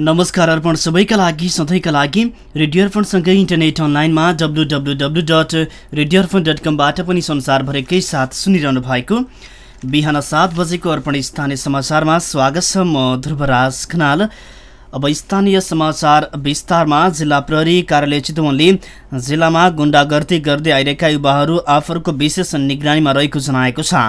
नमस्कार अर्पण सबैका लागि सधैँका लागि रेडियो अर्पणसँगै इन्टरनेट अनलाइनमा W W W dot radio Arpan dot कमबाट पनि संसारभरिकै साथ सुनिरहनु भएको बिहान सात बजेको अर्पण स्थानीय समाचारमा स्वागत छ म ध्रुवराज खनाल। अब स्थानीय समाचार विस्तारमा जिल्ला प्रहरी कार्यालय चितवनले जिल्लामा गुण्डागर्दी गर्दै आइरहेका युवाहरू आफूहरूको विशेष निगरानीमा रहेको जनाएको छ।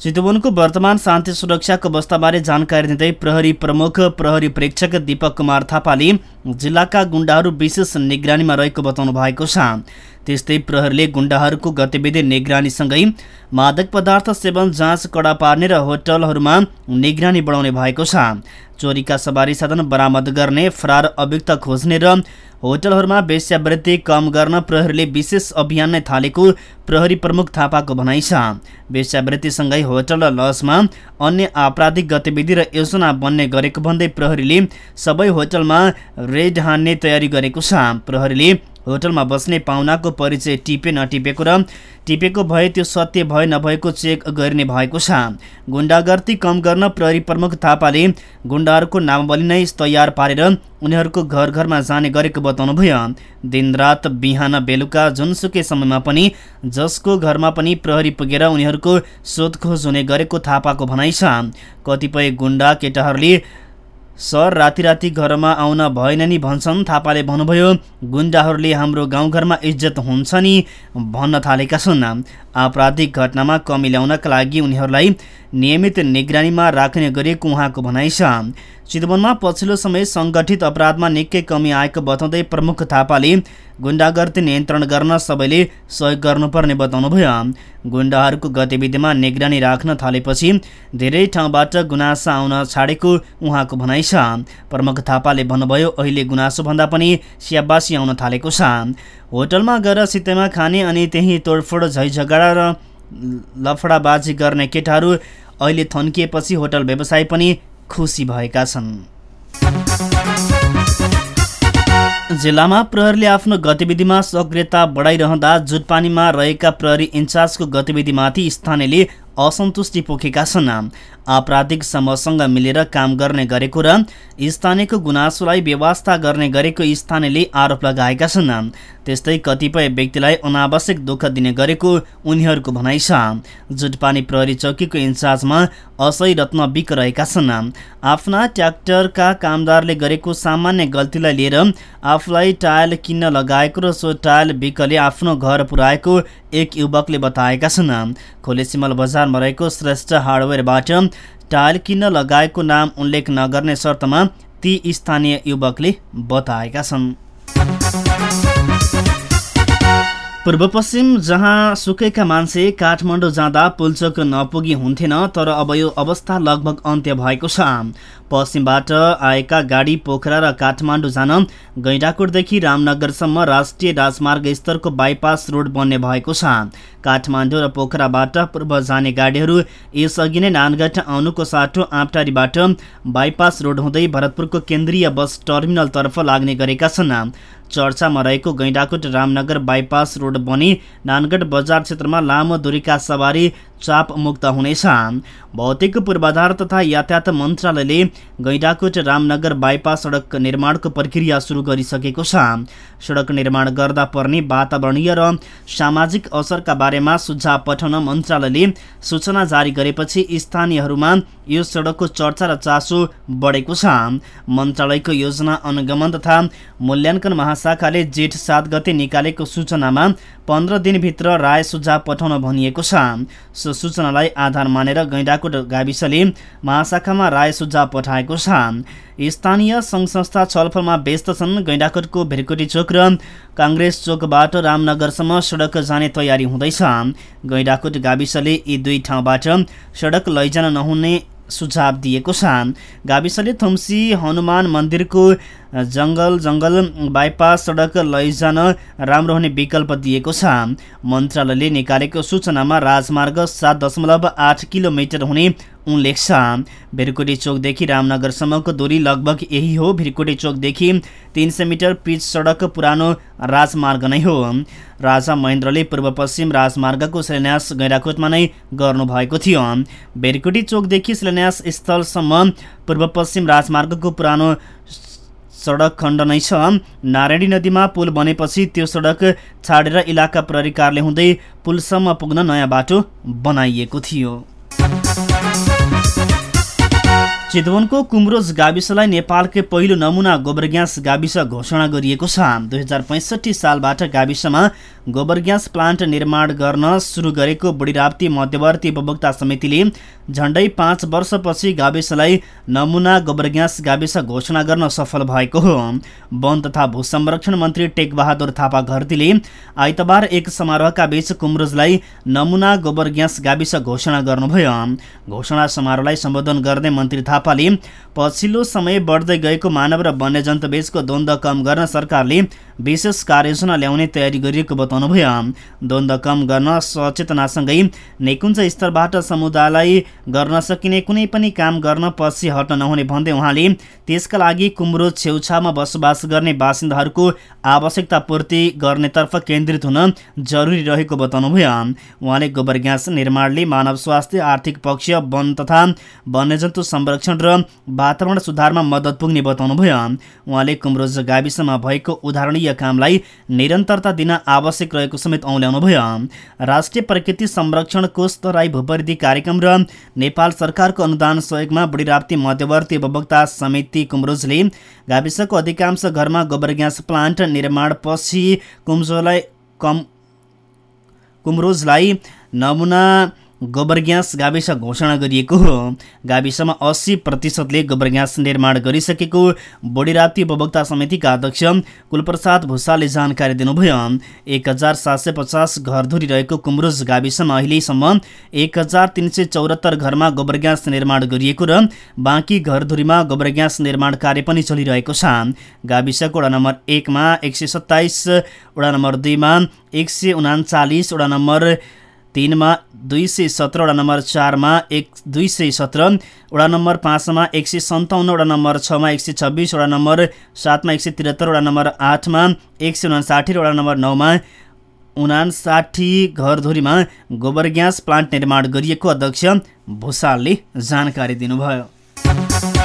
चितवनको वर्तमान शान्ति सुरक्षाको अवस्थाबारे जानकारी दिँदै प्रहरी प्रमुख प्रहरी प्रेक्षक दीपक कुमार थापाले जिल्लाका गुण्डाहरू विशेष निगरानीमा रहेको बताउनु भएको छ। त्यस्तै प्रहरीले गुण्डाहरूको गतिविधि निगरानीसँगै मादक पदार्थ सेवन जाँच कडा पार्ने र होटलहरूमा निगरानी बढाउने भएको छ। चोरीका सवारी साधन बरामद गर्ने फरार अभियुक्त खोज्ने र होटलहरूमा वेश्यावृत्ति कम गर्न प्रहरीले विशेष अभियान नै थालेको प्रहरी प्रमुख थापाको भनाइ छ। वेश्यावृत्तिसँगै होटल र लजमा अन्य आपराधिक गतिविधि र योजना बन्ने गरेको भन्दै प्रहरीले सबै होटलमा रेड हान्ने तयारी गरेको छ। प्रहरीले होटलमा बस्ने पाहुनाको परिचय टिपे नटिपेको र टिपेको भए त्यो सत्य भए नभएको चेक गरिने भएको छ। गुण्डागर्ती कम गर्न प्रहरी प्रमुख थापाले गुण्डाहरूको नामावली नै तयार पारेर उनीहरूको घर घरमा जाने गरेको बताउनुभयो। दिनरात बिहान बेलुका जुनसुकै समयमा पनि जसको घरमा पनि प्रहरी पुगेर उनीहरूको सोधखोज हुने गरेको थापाको भनाइ छ। कतिपय गुण्डा केटाहरूले सर राति राति घरमा आउन भएन नि भन्छन्। थापाले भन्नुभयो गुन्डाहरूले हाम्रो गाउँघरमा इज्जत हुन्छ नि भन्न थालेका छन्। आपराधिक घटनामा कमी ल्याउनका लागि उनीहरूलाई नियमित निगरानीमा राख्ने गरिएको उहाँको भनाइ छ। चितवनमा पछिल्लो समय सङ्गठित अपराधमा निकै कमी आएको बताउँदै प्रमुख थापाले गुण्डागर्दी नियन्त्रण गर्न सबैले सहयोग गर्नुपर्ने बताउनुभयो। गुण्डाहरूको गतिविधिमा निगरानी राख्न थालेपछि धेरै ठाउँबाट गुनासा आउन छाडेको उहाँको भनाइ छ। प्रमुख थापाले भन्नुभयो अहिले गुनासोभन्दा पनि स्याबासी आउन थालेको छ। होटलमा गएर सित्तैमा खाने अनि त्यही तोडफोड झैझगडा र लफडाबाजी गर्ने केटाहरू अहिले थन्किएपछि होटल व्यवसाय पनि खुसी भएका छन्। जिल्लामा प्रहरीले आफ्नो गतिविधिमा सक्रियता बढाइरहँदा जुटपानीमा रहेका प्रहरी इन्चार्जको गतिविधिमाथि स्थानीयले असन्तुष्टि पोखेका छन्। आपराधिक समूहसँग मिलेर काम गर्ने गरेको र स्थानीयको गुनासोलाई व्यवस्था गर्ने गरेको स्थानीयले आरोप लगाएका छन्। त्यस्तै कतिपय व्यक्तिलाई अनावश्यक दुःख दिने गरेको उनीहरूको भनाइ छ। जुटपानी प्रहरी चौकीको इन्चार्जमा असै रत्न बिक रहेका छन्। आफ्ना ट्र्याक्टरका कामदारले गरेको सामान्य गल्तीलाई लिएर आफूलाई टायल किन्न लगाएको र सो टायल बिकले आफ्नो घर पुर्याएको एक युवकले बताएका छन्। खोलेसिमल बजारमा रहेको श्रेष्ठ हार्डवेयरबाट टायल किन्न लगाएको नाम उल्लेख नगर्ने शर्तमा ती स्थानीय युवकले बताएका छन्। पूर्व पश्चिम जहाँ सुकेका मान्छे काठमाडौँ जाँदा पुलचोक नपुगी हुन्थेन तर अब यो अवस्था लगभग अन्त्य भएको छ। पश्चिमबाट आएका गाडी पोखरा र काठमाडौँ जान गैँडाकोटदेखि रामनगरसम्म राष्ट्रिय राजमार्ग स्तरको बाइपास रोड बन्ने भएको छ। काठमाडौँ र पोखराबाट पूर्व जाने गाडीहरू यसअघि नै नानगढ आउनुको साटो आँपटारीबाट बाइपास रोड हुँदै भरतपुरको केन्द्रीय बस टर्मिनलतर्फ लाग्ने गरेका छन्। चर्चामा रहेको गैँडाकोट रामनगर बाइपास रोड बनी। नानगढ बजार क्षेत्रमा लामो दूरीका सवारी चाप मुक्त हुनेछ। भौतिक पूर्वाधार तथा यातायात मन्त्रालयले गैँडाकोट रामनगर बाइपास सडक निर्माणको प्रक्रिया सुरु गरिसकेको छ। सडक निर्माण गर्दा पर्ने वातावरणीय र सामाजिक असरका बारेमा सुझाव पठाउन मन्त्रालयले सूचना जारी गरेपछि स्थानीयहरूमा यो सडकको चर्चा र चासो बढेको छ। मन्त्रालयको योजना अनुगमन तथा मूल्याङ्कन महाशाखाले जेठ सात गते निकालेको सूचनामा पन्ध्र दिनभित्र राय सुझाव पठाउन भनिएको छ। सूचनालाई आधार मानेर गैँडाकोट गाविसले महाशाखामा राय सुझाव पठाएको छ। स्थानीय सङ्घ संस्था छलफलमा व्यस्त छन्। गैँडाकोटको भेरकोटी चोक र काङ्ग्रेस चोकबाट रामनगरसम्म सडक जाने तयारी हुँदैछ। गैँडाकोट गाविसले यी दुई ठाउँबाट सडक लैजान नहुने सुझाव दिएको छ। गाविसले थुम्सी हनुमान मन्दिरको जङ्गल जङ्गल बाइपास सडक लैजान राम्रो हुने विकल्प दिएको छ। मन्त्रालयले निकालेको सूचनामा राजमार्ग सात दशमलव आठ किलोमिटर हुने उल्लेख छ। भिरकोटी चोकदेखि रामनगरसम्मको दूरी लगभग यही हो। भिरकोटी चोकदेखि तिन सय मिटर पिच सडक पुरानो राजमार्ग नै हो। राजा महेन्द्रले पूर्व पश्चिम राजमार्गको शिलान्यास गैराकोटमा नै गर्नुभएको थियो। भेरकोटी चोकदेखि शिलान्यास स्थलसम्म पूर्व पश्चिम राजमार्गको पुरानो सडक खण्ड नै छ। नारायणी नदीमा पुल बनेपछि त्यो सडक छाडेर इलाका प्रहरी हुँदै पुलसम्म पुग्न नयाँ बाटो बनाइएको थियो। चितवनको कुमरोज गाविसलाई नेपालकै पहिलो नमुना गोबर ग्यास गाविस घोषणा गरिएको छ। दुई हजार पैँसठी सालबाट गाविसमा गोबर ग्यास प्लान्ट निर्माण गर्न सुरु गरेको बुढीराप्ती मध्यवर्ती उपभोक्ता समितिले झण्डै पाँच वर्षपछि गाविसलाई नमुना गोबर ग्यास गाविस घोषणा गर्न सफल भएको हो। वन तथा भू संरक्षण मन्त्री टेकबहादुर थापा घरतीले आइतबार एक समारोहका बीच कुमरोजलाई नमुना गोबर ग्यास गाविस घोषणा गर्नुभयो। घोषणा समारोहलाई सम्बोधन गर्दै मन्त्री थापाले। पछिल्लो समय बढ्दै गएको मानव र वन्यजन्तु बीचको द्वन्द्व कम गर्न सरकारले विशेष कार्ययोजना ल्याउने तयारी गरिएको बताउनुभयो। द्वन्द्व कम गर्न सचेतनासँगै निकुञ्ज स्तरबाट समुदायलाई गर्न सकिने कुनै पनि काम गर्न पछि हट्न नहुने भन्दै उहाँले त्यसका लागि कुम्रो छेउछाउमा बसोबास गर्ने बासिन्दाहरूको आवश्यकता पूर्ति गर्नेतर्फ केन्द्रित हुन जरुरी रहेको बताउनुभयो। उहाँले गोबर ग्यास निर्माणले मानव स्वास्थ्य आर्थिक पक्ष वन तथा वन्यजन्तु संरक्षण र वातावरण सुधारमा मद्दत पुग्ने बताउनुभयो। उहाँले कुम्रोज गाविसमा भएको उदाहरणीय कामलाई निरन्तरता दिन आवश्यक रहेको समेत औल्याउनुभयो। राष्ट्रिय प्रकृति संरक्षण कोष तराई भूपरिधि कार्यक्रम र नेपाल सरकारको अनुदान सहयोगमा बुढीराप्ती मध्यवर्ती उपभोक्ता समिति कुम्रोजले गाविसको अधिकांश घरमा गोबर ग्यास प्लान्ट निर्माण पछि कुम्जोलाई कम कुमरोजलाई नमुना गोबर ग्यास गाविस घोषणा गरिएको हो। गाविसमा अस्सी प्रतिशतले गोबर ग्यास निर्माण गरिसकेको बोडीराप्ती उपभोक्ता समितिका अध्यक्ष कुलप्रसाद भूषालले जानकारी दिनुभयो। एक हजार सात सय पचास घरधुरी रहेको कुम्रुज गाविसमा अहिलेसम्म एक हजार तिन सय चौरात्तर घरमा गोबर ग्यास निर्माण गरिएको र बाँकी घरधुरीमा गोबर ग्यास निर्माण कार्य पनि चलिरहेको छ। गाविसको वडा नम्बर एकमा एक सय सत्ताइस वडा नम्बर दुईमा एक सय उनाचालिस वडा नम्बर तिनमा दुई सय सत्र वडा नम्बर चारमा एक दुई सय सत्र वडा नम्बर पाँचमा एक सय सन्ताउन्न वडा नम्बर छमा एक सय छब्बिस वडा नम्बर सातमा एक सय त्रिहत्तर वडा नम्बर आठमा एक सय उनासाठी वडा नम्बर नौमा उनासाठी घरधुरीमा गोबर ग्यास प्लान्ट निर्माण गरिएको अध्यक्ष भूषालले जानकारी दिनुभयो।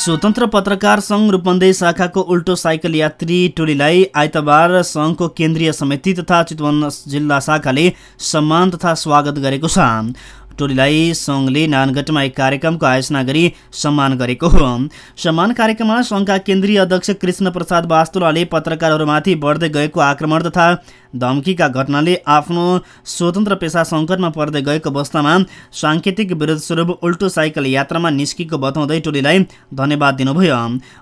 स्वतन्त्र पत्रकार सङ्घ रूपन्देही शाखाको उल्टो साइकल यात्री टोलीलाई आइतबार सङ्घको केन्द्रीय समिति तथा चितवन जिल्ला शाखाले सम्मान तथा स्वागत गरेको छ। टोलीलाई सङ्घले नानगढमा एक कार्यक्रमको आयोजना गरी सम्मान गरेको हो। सम्मान कार्यक्रममा सङ्घका केन्द्रीय अध्यक्ष कृष्ण प्रसाद वास्तुलाले पत्रकारहरूमाथि बढ्दै गएको आक्रमण तथा धम्कीका घटनाले आफ्नो स्वतन्त्र पेसा सङ्कटमा पर्दै गएको अवस्थामा साङ्केतिक विरोध स्वरूप उल्टो साइकल यात्रामा निस्किएको बताउँदै टोलीलाई धन्यवाद दिनुभयो।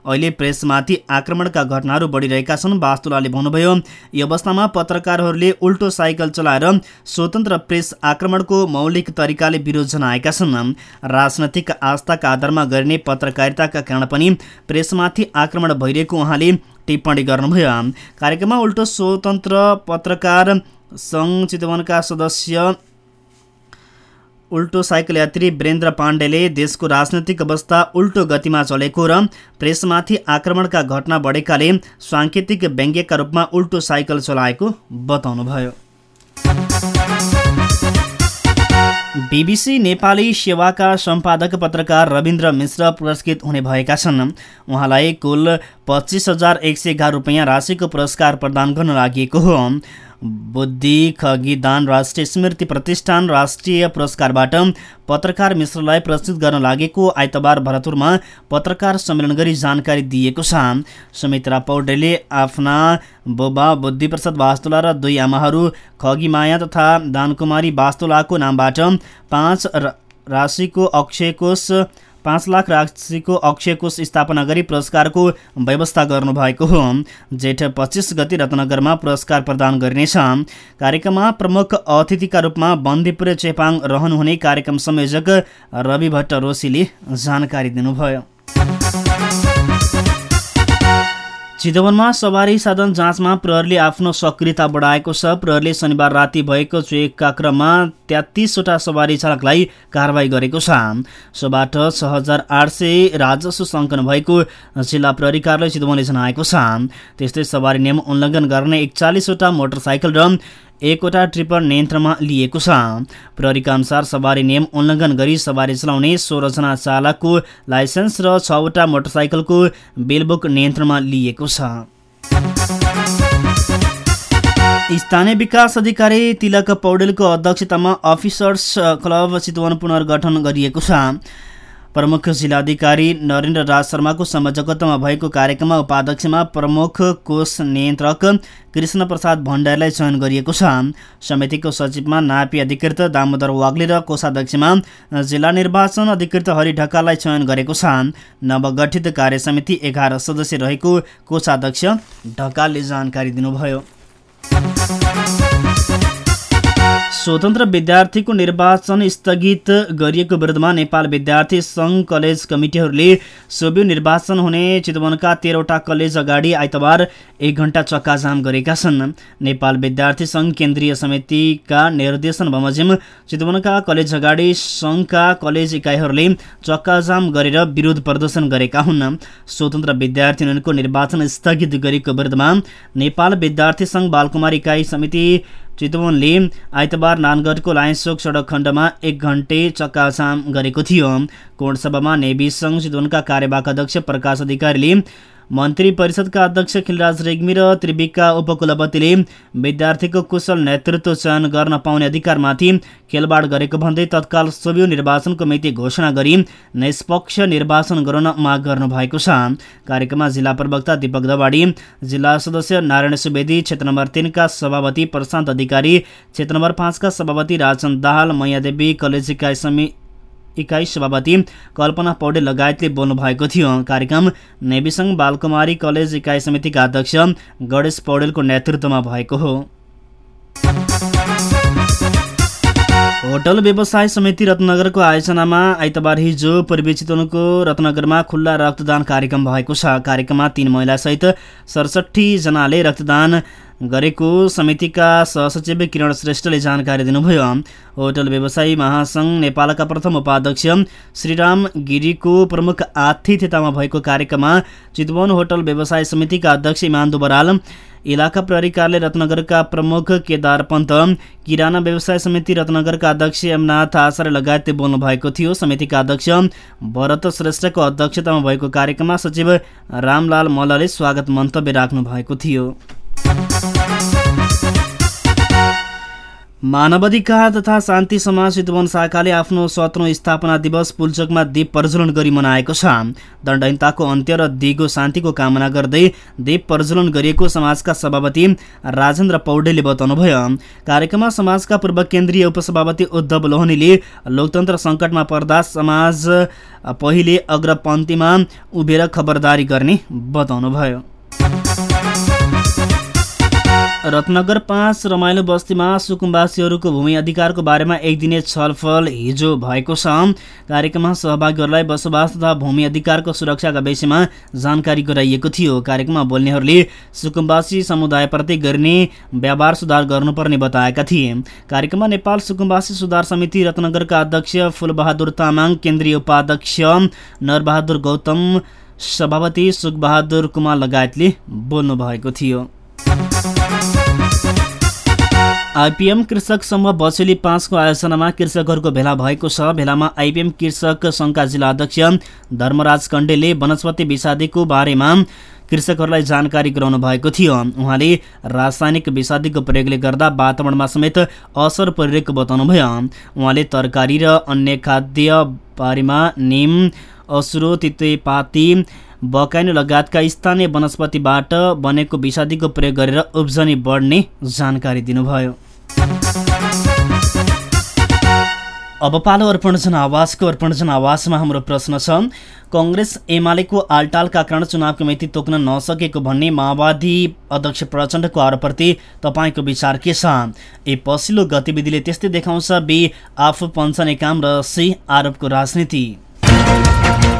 अहिले प्रेसमाथि आक्रमणका घटनाहरू बढिरहेका छन् वास्तुलाले भन्नुभयो यो अवस्थामा पत्रकारहरूले उल्टो साइकल चलाएर स्वतन्त्र प्रेस आक्रमणको मौलिक तरिका तरिकाले विरोध जनाएका छन्। राजनैतिक आस्थाका आधारमा गरिने पत्रकारिताका कारण पनि प्रेसमाथि आक्रमण भइरहेको उहाँले टिप्पणी गर्नुभयो। कार्यक्रममा उल्टो स्वतन्त्र पत्रकार सङ्घ चितवनका सदस्य उल्टो साइकल यात्री वीरेन्द्र पाण्डेले देशको राजनैतिक अवस्था उल्टो गतिमा चलेको र प्रेसमाथि आक्रमणका घटना बढेकाले साङ्केतिक व्यङ्ग्यका रूपमा उल्टो साइकल चलाएको बताउनुभयो। बिबिसी नेपाली सेवाका सम्पादक पत्रकार रविन्द्र मिश्र पुरस्कृत हुने भएका छन्। उहाँलाई कुल पच्चिस हजार एक सय एघार रुपियाँ राशिको पुरस्कार प्रदान गर्न लागि हो। बुद्धि खगिदान राष्ट्रिय स्मृति प्रतिष्ठान राष्ट्रिय पुरस्कारबाट पत्रकार मिश्रलाई पुरस्कृत गर्न लागेको आइतबार भरतपुरमा पत्रकार सम्मेलन गरी जानकारी दिएको छ। सुमित्रा पौडेलले आफ्ना बुबा बुद्धिप्रसाद वास्तुला र दुई आमाहरू खगिमाया तथा दानकुमारी वास्तुलाको नामबाट पाँच राशिको अक्षय कोष पाँच लाख राशिको अक्षय कोष स्थापना गरी पुरस्कारको व्यवस्था गर्नुभएको हो। जेठ पच्चिस गति रत्नगरमा पुरस्कार प्रदान गरिनेछ। कार्यक्रममा प्रमुख अतिथिका रूपमा बन्दीपुर चेपाङ रहनुहुने कार्यक्रम संयोजक रवि भट्ट रोशीले जानकारी दिनुभयो। चितवनमा सवारी साधन जाँचमा प्रहरीले आफ्नो सक्रियता बढाएको छ। प्रहरीले शनिबार राति भएको चेकका क्रममा तेत्तिसवटा सवारी चालकलाई कारवाही गरेको छ। सोबाट छ हजार आठ सय राजस्व सङ्कलन भएको जिल्ला प्रहरी कार्यालय चितवनले जनाएको छ। त्यस्तै सवारी नियम उल्लङ्घन गर्ने एकचालिसवटा मोटरसाइकल र एकवटा ट्रिपर नियन्त्रणमा लिएको छ। प्रहरीका अनुसार सवारी नियम उल्लङ्घन गरी सवारी चलाउने सोह्रजना चालकको लाइसेन्स र छवटा मोटरसाइकलको बेलबुक नियन्त्रणमा लिएको छ। स्थानीय विकास अधिकारी तिलक पौडेलको अध्यक्षतामा अफिसर्स क्लब चितवन पुनर्गठन गरिएको छ। प्रमुख जिल्लाधिकारी नरेन्द्र राज शर्माको संयोजकत्वमा भएको कार्यक्रममा उपाध्यक्षमा प्रमुख कोष नियन्त्रक कृष्ण प्रसाद भण्डारीलाई चयन गरिएको छ। समितिको सचिवमा नापी अधिकृत दामोदर वाग्ले र कोषाध्यक्षमा जिल्ला निर्वाचन अधिकृत हरि ढकाललाई चयन गरेको छ। नवगठित कार्य समिति एघार सदस्य रहेको कोषाध्यक्ष ढकालले जानकारी दिनुभयो। स्वतन्त्र विद्यार्थीको निर्वाचन स्थगित गरिएको विरुद्धमा नेपाल विद्यार्थी सङ्घ कलेज कमिटीहरूले सोभि निर्वाचन हुने चितवनका तेह्रवटा कलेज अगाडि आइतबार एक घण्टा चक्काजाम गरेका छन्। नेपाल विद्यार्थी सङ्घ केन्द्रीय समितिका निर्देशन बमोजिम चितवनका कलेज अगाडि सङ्घका कलेज इकाइहरूले चक्काजाम गरेर विरोध प्रदर्शन गरेका हुन्। स्वतन्त्र विद्यार्थी युनियनको निर्वाचन स्थगित गरेको विरुद्धमा नेपाल विद्यार्थी सङ्घ बालकुमारी इकाइ समिति चितवनले आइतबार नानगढको लायन्सोक सडक खण्डमा एक घन्टे चक्काजाम गरेको थियो। कोणसभामा सङ्घ चितवनका कार्यवाहक अध्यक्ष प्रकाश अधिकारीले मन्त्री परिषदका अध्यक्ष खिलराज रेग्मी र त्रिविकका उपकुलपतिले विद्यार्थीको कुशल नेतृत्व चयन गर्न पाउने अधिकारमाथि खेलबाड गरेको भन्दै तत्काल सोभि निर्वाचनको मिति घोषणा गरी निष्पक्ष निर्वाचन गराउन माग गर्नु भएको छ। कार्यक्रममा जिल्ला प्रवक्ता दीपक दवाडी जिल्ला सदस्य नारायण सुवेदी क्षेत्र नम्बर तिनका सभापति प्रशान्त अधिकारी क्षेत्र नम्बर पाँचका सभापति राजन दाहाल मैयादेवी कलेज इकाइ समिति इकाइ सभापति कल्पना पौडेल लगायतले बोल्नु भएको थियो। कार्यक्रम नेविसङ बालकुमारी कलेज इकाइ समितिका अध्यक्ष गणेश पौडेलको नेतृत्वमा भएको हो। होटल व्यवसाय समिति रत्नगरको आयोजनामा आइतबार हिजो पूर्वी चितवनको रत्नगरमा खुल्ला रक्तदान कार्यक्रम भएको छ। कार्यक्रममा तीन महिलासहित सडसठी जनाले रक्तदान गरेको समितिका सहसचिव किरण श्रेष्ठले जानकारी दिनुभयो। होटल व्यवसायी महासङ्घ नेपालका प्रथम उपाध्यक्ष श्रीराम गिरीको प्रमुख आतिथ्यतामा भएको कार्यक्रममा चितवन होटल व्यवसाय समितिका अध्यक्ष इमान्दु बराल इलाका प्रहरी कार्यालय रत्नगरका प्रमुख केदार पन्त किराना व्यवसाय समिति रत्नगरका अध्यक्ष यमनाथ आचार्य लगायतले बोल्नु भएको थियो। समितिका अध्यक्ष भरत श्रेष्ठको अध्यक्षतामा भएको कार्यक्रममा सचिव रामलाल मल्लले स्वागत मन्तव्य राख्नु भएको थियो। मानवाधिकार तथा शान्ति समाज चितवन शाखाले आफ्नो सत्रौँ स्थापना दिवस पुल्चोकमा दीप प्रज्वलन गरी मनाएको छ। दण्डहीनताको अन्त्य र दिगो शान्तिको कामना गर्दै दीप प्रज्वलन गरिएको समाजका सभापति राजेन्द्र पौडेलले बताउनुभयो। कार्यक्रममा समाजका पूर्व केन्द्रीय उपसभापति उद्धव लोहनीले लोकतन्त्र सङ्कटमा पर्दा समाज पहिले अग्रपन्थीमा उभिएर खबरदारी गर्ने बताउनुभयो। रत्नगर पाँच रमाइलो बस्तीमा सुकुम्बासीहरूको भूमि अधिकारको बारेमा एक दिने छलफल हिजो भएको छ। कार्यक्रममा सहभागीहरूलाई बसोबास तथा भूमि अधिकारको सुरक्षाका विषयमा जानकारी गराइएको थियो। कार्यक्रममा बोल्नेहरूले सुकुम्बासी समुदायप्रति गर्ने व्यवहार सुधार गर्नुपर्ने बताएका थिए। कार्यक्रममा नेपाल सुकुम्बासी सुधार समिति रत्नगरका अध्यक्ष फुलबहादुर तामाङ केन्द्रीय उपाध्यक्ष नरबहादुर गौतम सभापति सुखबहादुर कुमार लगायतले बोल्नु भएको थियो। आइपिएम कृषक समूह बसेली पाँचको आयोजनामा कृषकहरूको भेला भएको छ। भेलामा आइपिएम कृषक सङ्घका जिल्ला अध्यक्ष धर्मराज कण्डेले वनस्पति विषादीको बारेमा कृषकहरूलाई जानकारी गराउनु भएको थियो। उहाँले रासायनिक विषादीको प्रयोगले गर्दा वातावरणमा समेत असर परिरहेको बताउनुभयो। उहाँले तरकारी र अन्य खाद्य बारेमा निम असुरो तितेपाती बकाइनो लगायतका स्थानीय वनस्पतिबाट बनेको विषादीको प्रयोग गरेर उब्जनी बढ्ने जानकारी दिनुभयो। अब पालो अर्पण जनावासको अर्पण जनावासमा हाम्रो प्रश्न छ। कङ्ग्रेस एमालेको आलटालका कारण चुनावको मिति तोक्न नसकेको भन्ने माओवादी अध्यक्ष प्रचण्डको आरोपप्रति तपाईँको विचार के छ? ए पछिल्लो गतिविधिले त्यस्तै देखाउँछ बी आफू पञ्चने काम र सी आरोपको राजनीति।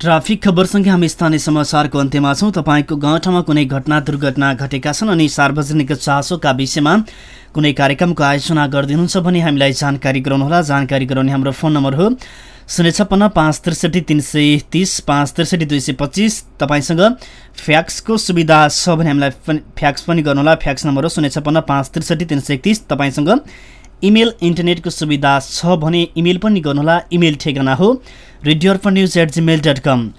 ट्राफिक खबरसँगै हामी स्थानीय समाचारको अन्त्यमा छौँ। तपाईँको गाउँठाउँमा कुनै घटना दुर्घटना घटेका छन् अनि सार्वजनिक चासोका विषयमा कुनै कार्यक्रमको आयोजना गरिदिनुहुन्छ भने हामीलाई जानकारी गराउनुहोला। जानकारी गराउने हाम्रो फोन नम्बर हो शून्य छप्पन्न पाँच त्रिसठी तिन सय तिस पाँच त्रिसठी दुई सय पच्चिस। तपाईँसँग फ्याक्सको सुविधा छ भने हामीलाई फ्याक्स पनि गर्नुहोला। फ्याक्स नम्बर हो शून्य छप्पन्न पाँच त्रिसठी तिन सय एकतिस। तपाईँसँग इमेल इन्टरनेटको सुविधा छ भने इमेल पनि गर्नुहोला। इमेल ठेगाना हो। Radio Arpan news at Gmail dot com.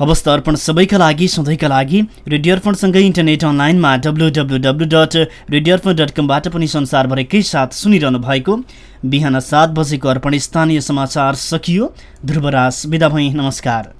अवस्था अर्पण सबैका लागि सधैँका लागि। रेडियो अर्पणसँगै इन्टरनेट अनलाइनमा W W W dot radio Arpan dot कमबाट पनि संसारभरिकै साथ सुनिरहनु भएको बिहान सात बजेको अर्पण स्थानीय समाचार सकियो। ध्रुवराज बिदा भई। नमस्कार।